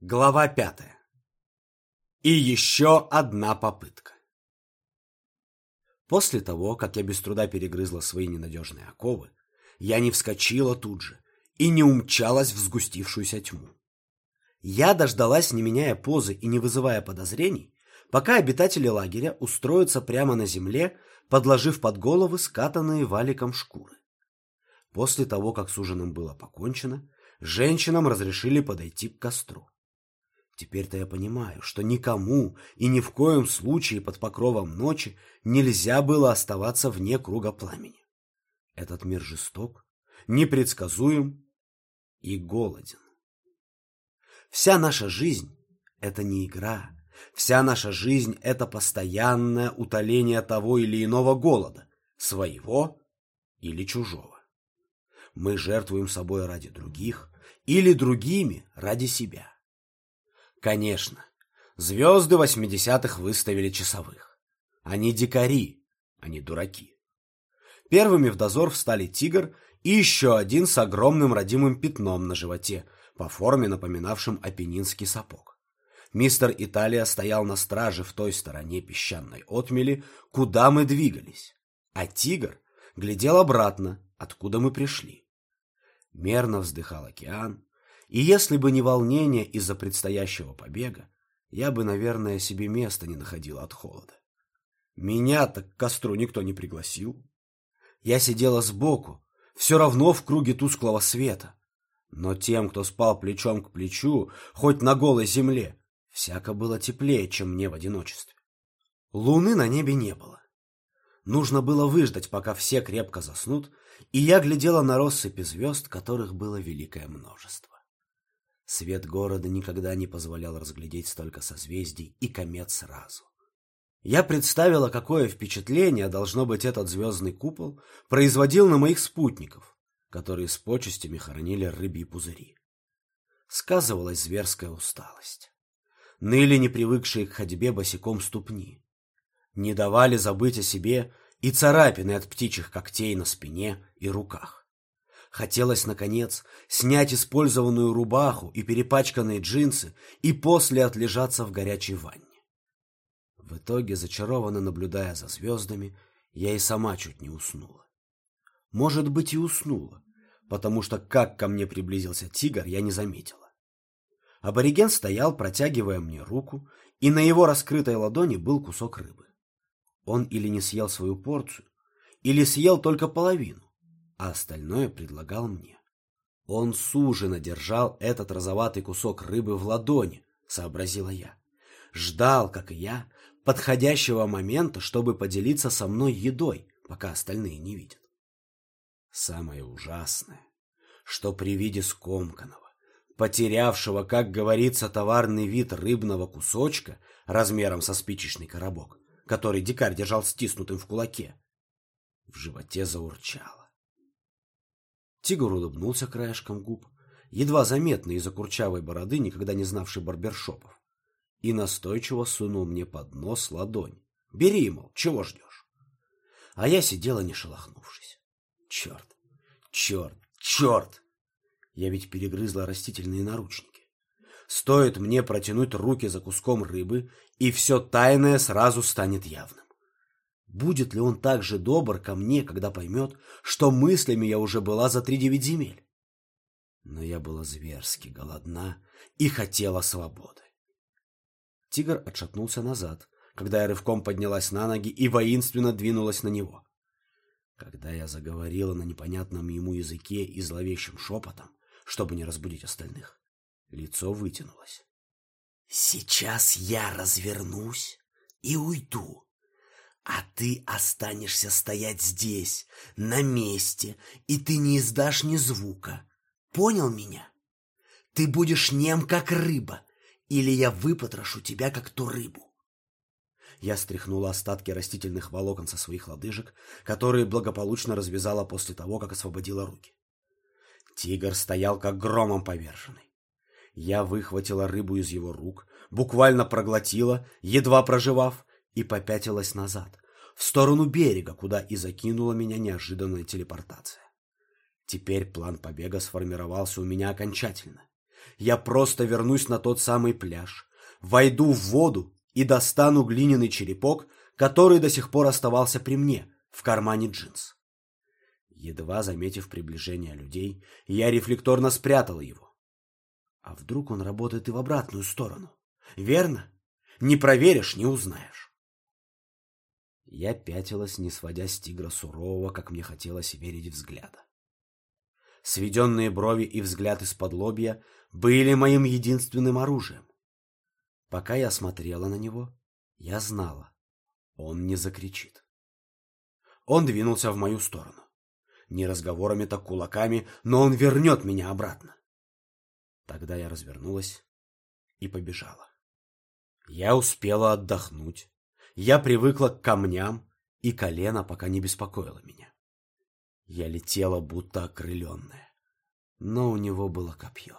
Глава пятая. И еще одна попытка. После того, как я без труда перегрызла свои ненадежные оковы, я не вскочила тут же и не умчалась в сгустившуюся тьму. Я дождалась, не меняя позы и не вызывая подозрений, пока обитатели лагеря устроятся прямо на земле, подложив под головы скатанные валиком шкуры. После того, как с ужином было покончено, женщинам разрешили подойти к костру. Теперь-то я понимаю, что никому и ни в коем случае под покровом ночи нельзя было оставаться вне круга пламени. Этот мир жесток, непредсказуем и голоден. Вся наша жизнь — это не игра. Вся наша жизнь — это постоянное утоление того или иного голода, своего или чужого. Мы жертвуем собой ради других или другими ради себя. Конечно, звезды восьмидесятых выставили часовых. Они дикари, они дураки. Первыми в дозор встали тигр и еще один с огромным родимым пятном на животе, по форме напоминавшим апеннинский сапог. Мистер Италия стоял на страже в той стороне песчаной отмели, куда мы двигались, а тигр глядел обратно, откуда мы пришли. Мерно вздыхал океан, и если бы не волнение из-за предстоящего побега, я бы, наверное, себе места не находил от холода. Меня-то к костру никто не пригласил. Я сидела сбоку, все равно в круге тусклого света. Но тем, кто спал плечом к плечу, хоть на голой земле, всяко было теплее, чем мне в одиночестве. Луны на небе не было. Нужно было выждать, пока все крепко заснут, и я глядела на россыпи звезд, которых было великое множество. Свет города никогда не позволял разглядеть столько созвездий и комет сразу. Я представила, какое впечатление, должно быть, этот звездный купол производил на моих спутников, которые с почестями хоронили рыбьи пузыри. Сказывалась зверская усталость. Ныли непривыкшие к ходьбе босиком ступни. Не давали забыть о себе и царапины от птичьих когтей на спине и руках. Хотелось, наконец, снять использованную рубаху и перепачканные джинсы и после отлежаться в горячей ванне. В итоге, зачарованно наблюдая за звездами, я и сама чуть не уснула. Может быть, и уснула, потому что как ко мне приблизился тигр, я не заметила. Абориген стоял, протягивая мне руку, и на его раскрытой ладони был кусок рыбы. Он или не съел свою порцию, или съел только половину а остальное предлагал мне. Он суженно держал этот розоватый кусок рыбы в ладони, сообразила я. Ждал, как и я, подходящего момента, чтобы поделиться со мной едой, пока остальные не видят. Самое ужасное, что при виде скомканного, потерявшего, как говорится, товарный вид рыбного кусочка размером со спичечный коробок, который дикарь держал стиснутым в кулаке, в животе заурчало. Тигр улыбнулся краешком губ, едва заметно из-за курчавой бороды, никогда не знавший барбершопов, и настойчиво сунул мне под нос ладонь. «Бери, мол, чего ждешь?» А я сидела, не шелохнувшись. «Черт! Черт! Черт!» Я ведь перегрызла растительные наручники. Стоит мне протянуть руки за куском рыбы, и все тайное сразу станет явным. Будет ли он так же добр ко мне, когда поймет, что мыслями я уже была за три девять земель? Но я была зверски голодна и хотела свободы. Тигр отшатнулся назад, когда я рывком поднялась на ноги и воинственно двинулась на него. Когда я заговорила на непонятном ему языке и зловещим шепотом, чтобы не разбудить остальных, лицо вытянулось. «Сейчас я развернусь и уйду», а ты останешься стоять здесь, на месте, и ты не издашь ни звука. Понял меня? Ты будешь нем, как рыба, или я выпотрошу тебя, как ту рыбу. Я стряхнула остатки растительных волокон со своих лодыжек, которые благополучно развязала после того, как освободила руки. Тигр стоял, как громом поверженный. Я выхватила рыбу из его рук, буквально проглотила, едва проживав, и попятилась назад, в сторону берега, куда и закинула меня неожиданная телепортация. Теперь план побега сформировался у меня окончательно. Я просто вернусь на тот самый пляж, войду в воду и достану глиняный черепок, который до сих пор оставался при мне, в кармане джинс. Едва заметив приближение людей, я рефлекторно спрятал его. А вдруг он работает и в обратную сторону? Верно? Не проверишь, не узнаешь. Я пятилась, не сводя с тигра сурового, как мне хотелось верить, взгляда. Сведенные брови и взгляд из-под лобья были моим единственным оружием. Пока я смотрела на него, я знала, он не закричит. Он двинулся в мою сторону. Не разговорами, так кулаками, но он вернет меня обратно. Тогда я развернулась и побежала. Я успела отдохнуть. Я привыкла к камням, и колено пока не беспокоило меня. Я летела, будто окрыленная. Но у него было копье.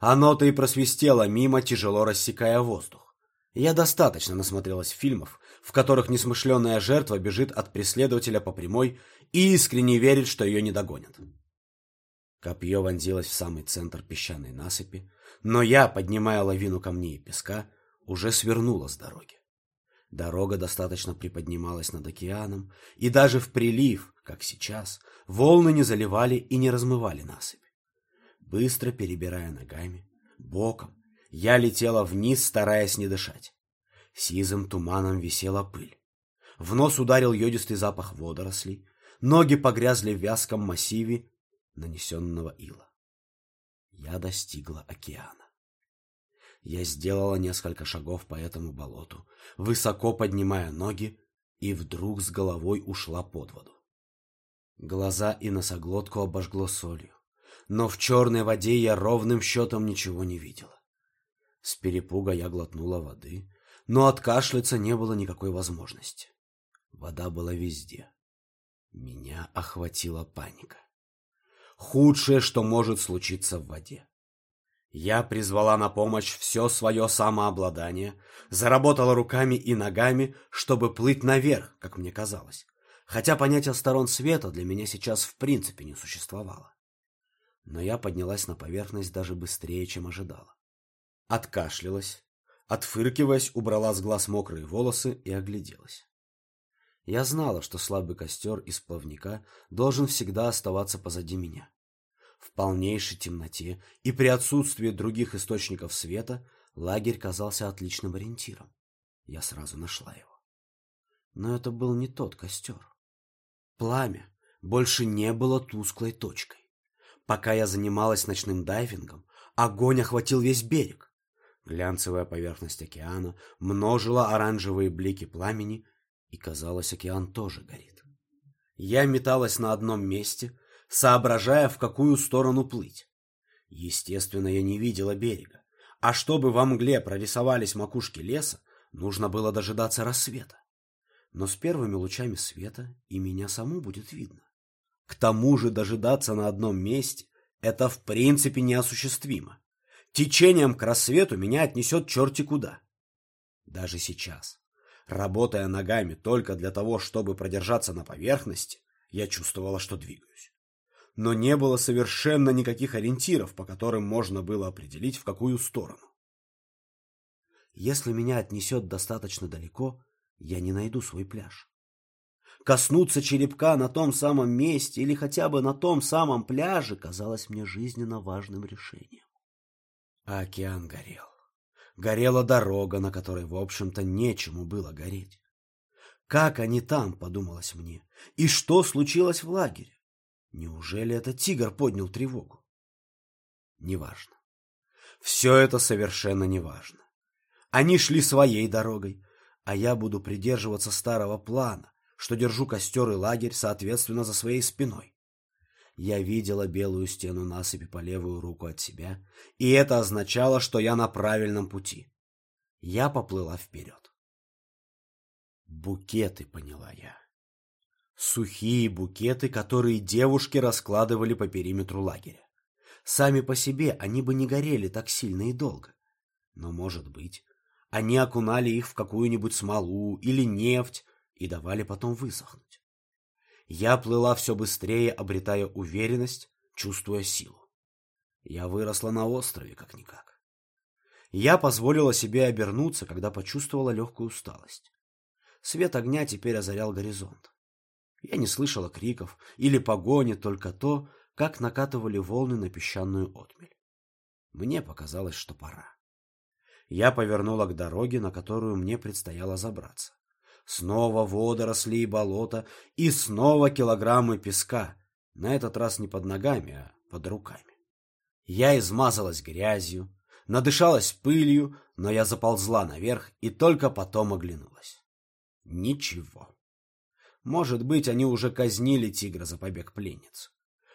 Оно-то и просвистело мимо, тяжело рассекая воздух. Я достаточно насмотрелась фильмов, в которых несмышленная жертва бежит от преследователя по прямой и искренне верит, что ее не догонят. Копье вонзилось в самый центр песчаной насыпи, но я, поднимая лавину камней и песка, уже свернула с дороги. Дорога достаточно приподнималась над океаном, и даже в прилив, как сейчас, волны не заливали и не размывали насыпь. Быстро перебирая ногами, боком, я летела вниз, стараясь не дышать. Сизым туманом висела пыль. В нос ударил йодистый запах водорослей, ноги погрязли в вязком массиве нанесенного ила. Я достигла океана. Я сделала несколько шагов по этому болоту, высоко поднимая ноги, и вдруг с головой ушла под воду. Глаза и носоглотку обожгло солью, но в черной воде я ровным счетом ничего не видела. С перепуга я глотнула воды, но откашляться не было никакой возможности. Вода была везде. Меня охватила паника. Худшее, что может случиться в воде. Я призвала на помощь все свое самообладание, заработала руками и ногами, чтобы плыть наверх, как мне казалось, хотя понятие сторон света для меня сейчас в принципе не существовало. Но я поднялась на поверхность даже быстрее, чем ожидала. Откашлялась, отфыркиваясь, убрала с глаз мокрые волосы и огляделась. Я знала, что слабый костер из плавника должен всегда оставаться позади меня. В полнейшей темноте и при отсутствии других источников света лагерь казался отличным ориентиром. Я сразу нашла его. Но это был не тот костер. Пламя больше не было тусклой точкой. Пока я занималась ночным дайвингом, огонь охватил весь берег. Глянцевая поверхность океана множила оранжевые блики пламени и, казалось, океан тоже горит. Я металась на одном месте, соображая, в какую сторону плыть. Естественно, я не видела берега, а чтобы во мгле прорисовались макушки леса, нужно было дожидаться рассвета. Но с первыми лучами света и меня саму будет видно. К тому же дожидаться на одном месте — это в принципе неосуществимо. Течением к рассвету меня отнесет черти куда. Даже сейчас, Работая ногами только для того, чтобы продержаться на поверхности, я чувствовала, что двигаюсь. Но не было совершенно никаких ориентиров, по которым можно было определить, в какую сторону. Если меня отнесет достаточно далеко, я не найду свой пляж. Коснуться черепка на том самом месте или хотя бы на том самом пляже казалось мне жизненно важным решением. А океан горел горела дорога, на которой, в общем-то, нечему было гореть. Как они там, подумалось мне, и что случилось в лагере? Неужели это тигр поднял тревогу? Неважно. Все это совершенно неважно. Они шли своей дорогой, а я буду придерживаться старого плана, что держу костер и лагерь, соответственно, за своей спиной. Я видела белую стену насыпи по левую руку от себя, и это означало, что я на правильном пути. Я поплыла вперед. Букеты, поняла я. Сухие букеты, которые девушки раскладывали по периметру лагеря. Сами по себе они бы не горели так сильно и долго. Но, может быть, они окунали их в какую-нибудь смолу или нефть и давали потом высохнуть. Я плыла все быстрее, обретая уверенность, чувствуя силу. Я выросла на острове, как-никак. Я позволила себе обернуться, когда почувствовала легкую усталость. Свет огня теперь озарял горизонт. Я не слышала криков или погони, только то, как накатывали волны на песчаную отмель. Мне показалось, что пора. Я повернула к дороге, на которую мне предстояло забраться. Снова водоросли и болото, и снова килограммы песка, на этот раз не под ногами, а под руками. Я измазалась грязью, надышалась пылью, но я заползла наверх и только потом оглянулась. Ничего. Может быть, они уже казнили тигра за побег пленниц.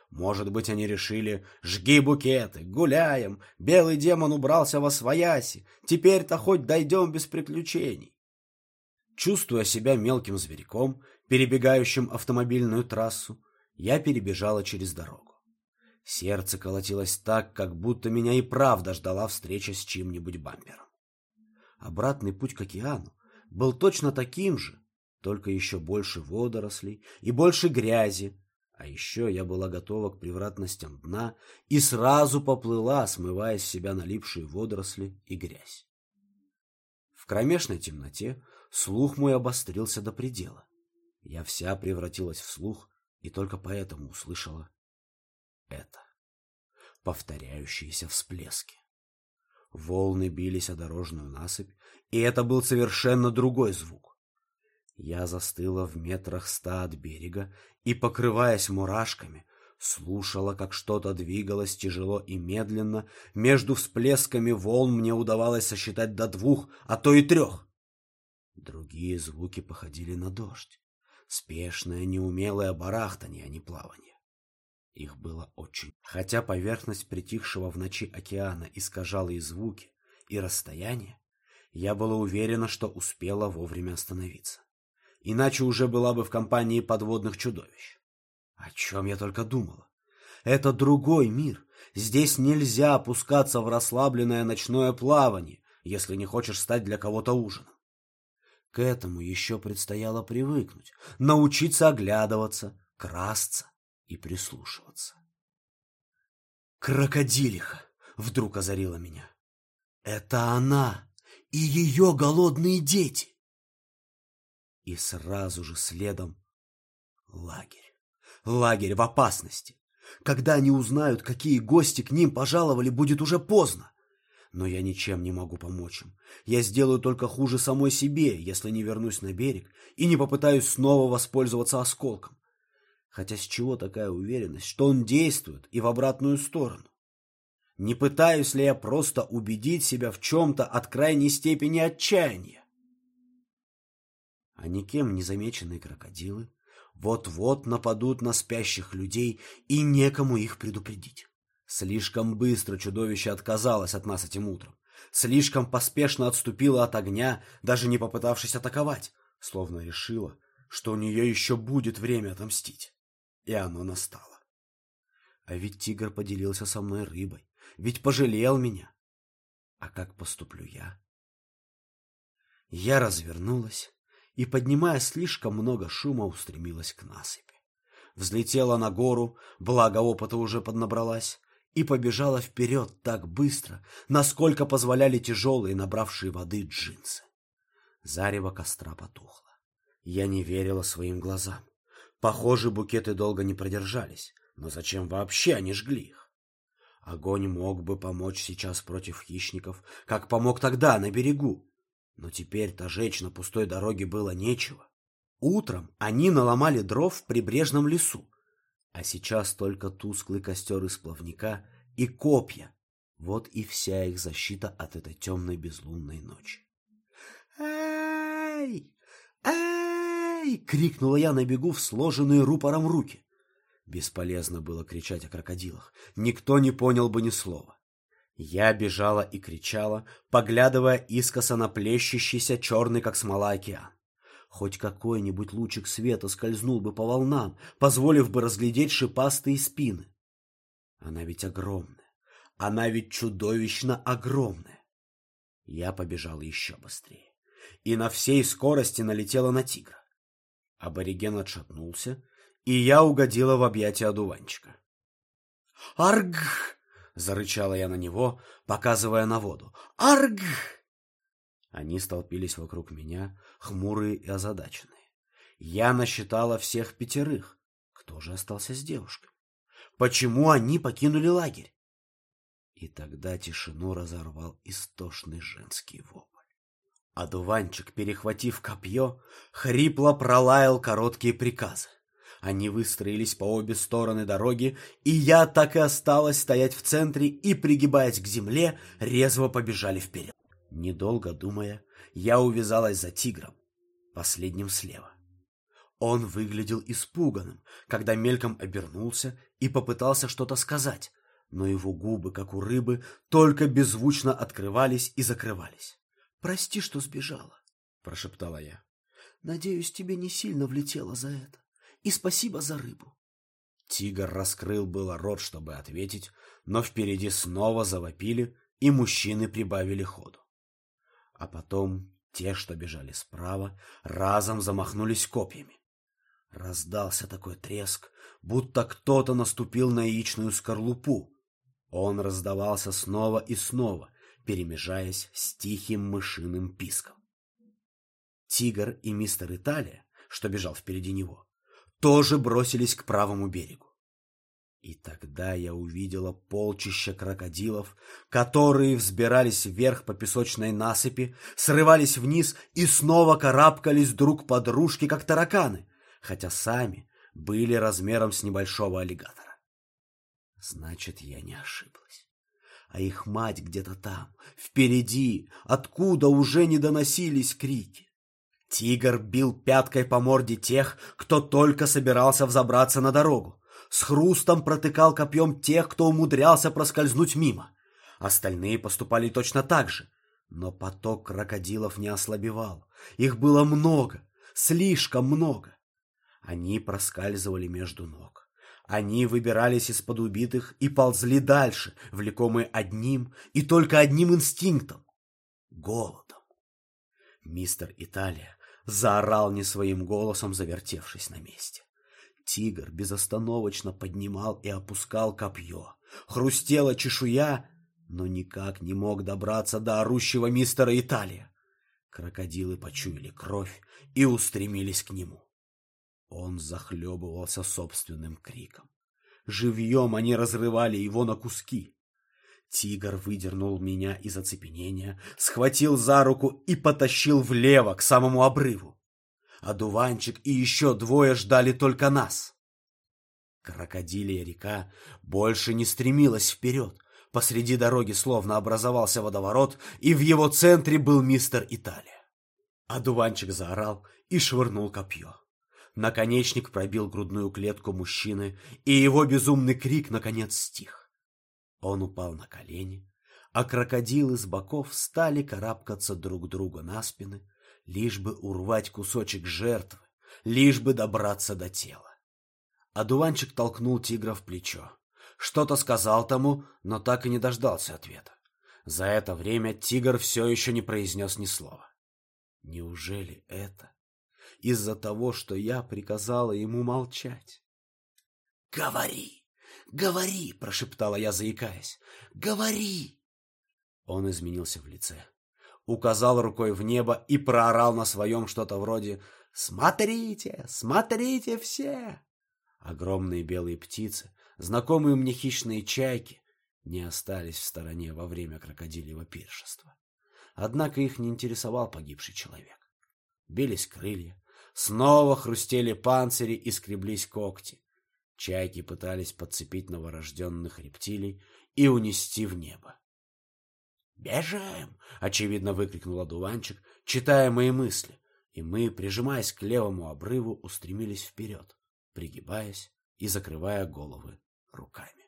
Может быть, они решили «Жги букеты, гуляем, белый демон убрался во свояси, теперь-то хоть дойдем без приключений». Чувствуя себя мелким зверьком, перебегающим автомобильную трассу, я перебежала через дорогу. Сердце колотилось так, как будто меня и правда ждала встреча с чьим-нибудь бампером. Обратный путь к океану был точно таким же, только еще больше водорослей и больше грязи, а еще я была готова к превратностям дна и сразу поплыла, смывая с себя налипшие водоросли и грязь. В кромешной темноте слух мой обострился до предела. Я вся превратилась в слух и только поэтому услышала это. Повторяющиеся всплески. Волны бились о дорожную насыпь, и это был совершенно другой звук. Я застыла в метрах ста от берега и, покрываясь мурашками, слушала, как что-то двигалось тяжело и медленно. Между всплесками волн мне удавалось сосчитать до двух, а то и трех. Другие звуки походили на дождь. Спешное, неумелое барахтание, а не плавание. Их было очень. Хотя поверхность притихшего в ночи океана искажала и звуки, и расстояние, я была уверена, что успела вовремя остановиться иначе уже была бы в компании подводных чудовищ. О чем я только думала. Это другой мир. Здесь нельзя опускаться в расслабленное ночное плавание, если не хочешь стать для кого-то ужином. К этому еще предстояло привыкнуть, научиться оглядываться, красться и прислушиваться. Крокодилиха вдруг озарила меня. Это она и ее голодные дети. И сразу же следом лагерь. Лагерь в опасности. Когда они узнают, какие гости к ним пожаловали, будет уже поздно. Но я ничем не могу помочь им. Я сделаю только хуже самой себе, если не вернусь на берег и не попытаюсь снова воспользоваться осколком. Хотя с чего такая уверенность, что он действует и в обратную сторону? Не пытаюсь ли я просто убедить себя в чем-то от крайней степени отчаяния? А никем не замеченные крокодилы вот-вот нападут на спящих людей, и некому их предупредить. Слишком быстро чудовище отказалось от нас этим утром. Слишком поспешно отступило от огня, даже не попытавшись атаковать, словно решила, что у нее еще будет время отомстить. И оно настало. А ведь тигр поделился со мной рыбой, ведь пожалел меня. А как поступлю я? Я развернулась и, поднимая слишком много шума, устремилась к насыпи. Взлетела на гору, благо опыта уже поднабралась, и побежала вперед так быстро, насколько позволяли тяжелые, набравшие воды джинсы. Зарево костра потухло. Я не верила своим глазам. Похоже, букеты долго не продержались, но зачем вообще они жгли их? Огонь мог бы помочь сейчас против хищников, как помог тогда на берегу, но теперь-то жечь на пустой дороге было нечего. Утром они наломали дров в прибрежном лесу, а сейчас только тусклый костер из плавника и копья. Вот и вся их защита от этой темной безлунной ночи. «Эй! Эй!» — крикнула я на бегу в сложенные рупором руки. Бесполезно было кричать о крокодилах. Никто не понял бы ни слова. Я бежала и кричала, поглядывая искоса на плещущийся черный, как смола, океан. Хоть какой-нибудь лучик света скользнул бы по волнам, позволив бы разглядеть шипастые спины. Она ведь огромная, она ведь чудовищно огромная. Я побежала еще быстрее и на всей скорости налетела на тигра. Абориген отшатнулся, и я угодила в объятия одуванчика. «Арг!» Зарычала я на него, показывая на воду. «Арг!» Они столпились вокруг меня, хмурые и озадаченные. Я насчитала всех пятерых. Кто же остался с девушкой? Почему они покинули лагерь? И тогда тишину разорвал истошный женский вопль. Одуванчик, перехватив копье, хрипло пролаял короткие приказы. Они выстроились по обе стороны дороги, и я так и осталась стоять в центре и, пригибаясь к земле, резво побежали вперед. Недолго думая, я увязалась за тигром, последним слева. Он выглядел испуганным, когда мельком обернулся и попытался что-то сказать, но его губы, как у рыбы, только беззвучно открывались и закрывались. «Прости, что сбежала», — прошептала я. «Надеюсь, тебе не сильно влетело за это. И спасибо за рыбу». Тигр раскрыл было рот, чтобы ответить, но впереди снова завопили, и мужчины прибавили ходу. А потом те, что бежали справа, разом замахнулись копьями. Раздался такой треск, будто кто-то наступил на яичную скорлупу. Он раздавался снова и снова, перемежаясь с тихим мышиным писком. Тигр и мистер Италия, что бежал впереди него, тоже бросились к правому берегу. И тогда я увидела полчища крокодилов, которые взбирались вверх по песочной насыпи, срывались вниз и снова карабкались друг под дружки, как тараканы, хотя сами были размером с небольшого аллигатора. Значит, я не ошиблась. А их мать где-то там, впереди, откуда уже не доносились крики. Тигр бил пяткой по морде тех, кто только собирался взобраться на дорогу. С хрустом протыкал копьем тех, кто умудрялся проскользнуть мимо. Остальные поступали точно так же. Но поток крокодилов не ослабевал. Их было много, слишком много. Они проскальзывали между ног. Они выбирались из-под убитых и ползли дальше, влекомые одним и только одним инстинктом — голодом. Мистер Италия заорал не своим голосом, завертевшись на месте. Тигр безостановочно поднимал и опускал копье. Хрустела чешуя, но никак не мог добраться до орущего мистера Италия. Крокодилы почуяли кровь и устремились к нему. Он захлебывался собственным криком. Живьем они разрывали его на куски. Тигр выдернул меня из оцепенения, схватил за руку и потащил влево, к самому обрыву. А дуванчик и еще двое ждали только нас. Крокодилия река больше не стремилась вперед. Посреди дороги словно образовался водоворот, и в его центре был мистер Италия. А дуванчик заорал и швырнул копье. Наконечник пробил грудную клетку мужчины, и его безумный крик, наконец, стих. Он упал на колени, а крокодилы с боков стали карабкаться друг другу на спины, лишь бы урвать кусочек жертвы, лишь бы добраться до тела. Одуванчик толкнул тигра в плечо. Что-то сказал тому, но так и не дождался ответа. За это время тигр все еще не произнес ни слова. Неужели это из-за того, что я приказала ему молчать. «Говори! Говори!» — прошептала я, заикаясь. «Говори!» Он изменился в лице, указал рукой в небо и проорал на своем что-то вроде «Смотрите! Смотрите все!» Огромные белые птицы, знакомые мне хищные чайки, не остались в стороне во время крокодильего пиршества. Однако их не интересовал погибший человек. Бились крылья, Снова хрустели панцири и скреблись когти. Чайки пытались подцепить новорожденных рептилий и унести в небо. «Бежим!» — очевидно выкрикнул одуванчик, читая мои мысли, и мы, прижимаясь к левому обрыву, устремились вперед, пригибаясь и закрывая головы руками.